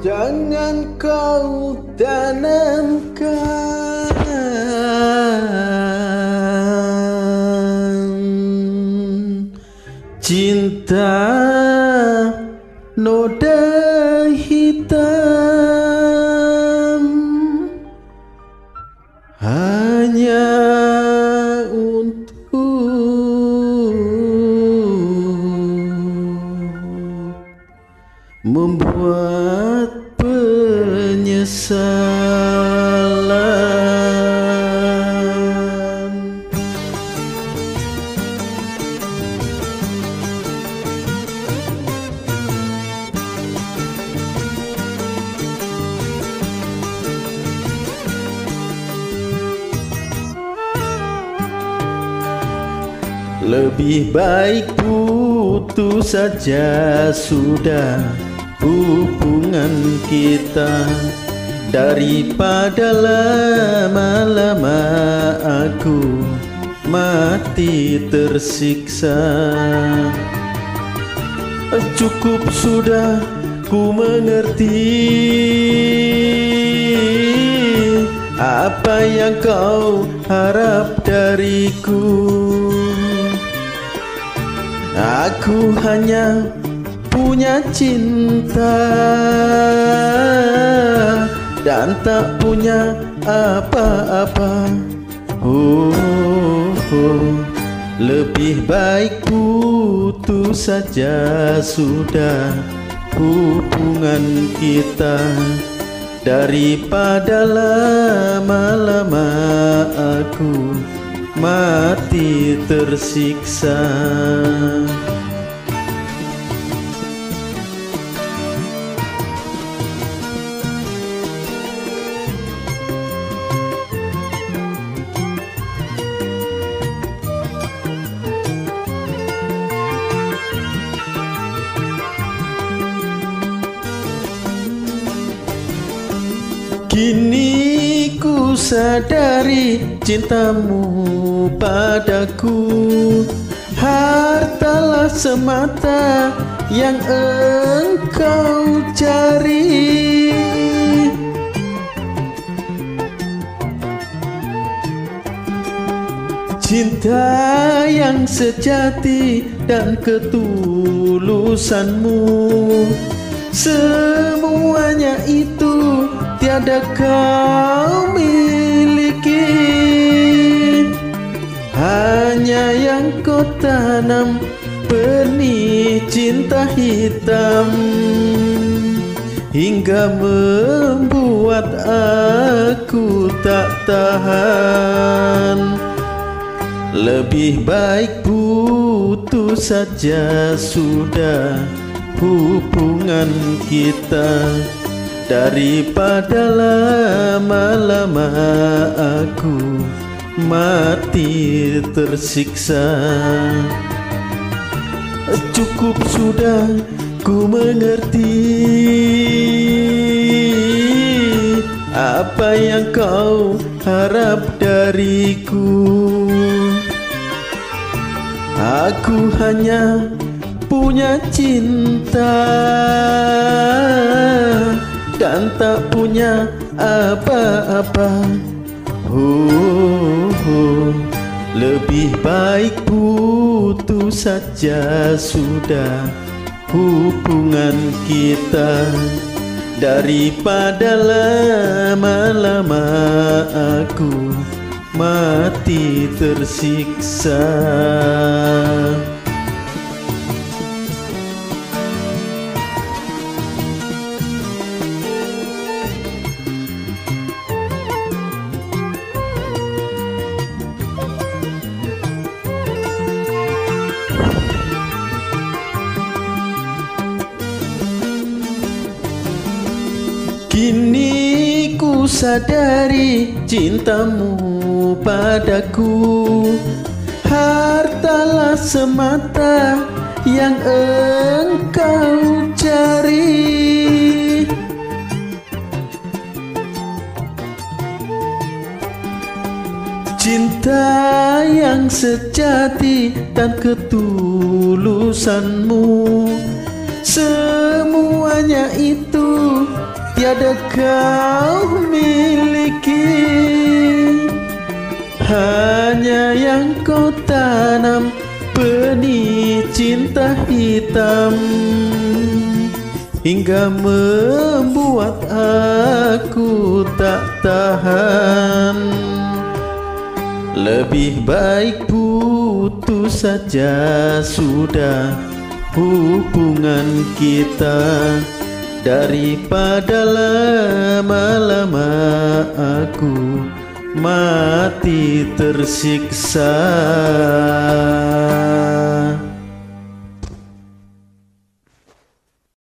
Jangan kau tanamkan cinta noda hitam. Hanya Lebih baik putus saja sudah hubungan kita Daripada lama-lama aku mati tersiksa. Cukup sudah ku mengerti Apa yang kau harap dariku. Aku hanya punya cinta Dan tak punya apa-apa oh, oh. Lebih baik putus saja sudah hubungan kita Daripada lama-lama aku mati tersiksa Kini ku sadari cintamu padaku. Hartalah semata yang engkau cari. Cinta yang sejati dan ketulusanmu Semuanya itu tiada kau miliki. Hanya yang kau tanam benih cinta hitam. Hingga membuat aku tak tahan. Lebih baik putus saja sudah hubungan kita Daripada lama-lama aku mati tersiksa. Cukup sudah ku mengerti Apa yang kau harap dariku. Aku hanya punya cinta dan tak punya apa-apa. Oh, oh, lebih baik putus saja sudah hubungan kita daripada lama-lama aku mati tersiksa. Kini ku sadari cintamu padaku. Hartalah semata yang engkau cari. Cinta yang sejati dan ketulusanmu. Semuanya itu tiada kau miliki? Hanya yang kau tanam benih cinta hitam. Hingga membuat aku tak tahan. Lebih baik putus saja sudah hubungan kita Daripada lama-lama aku mati tersiksa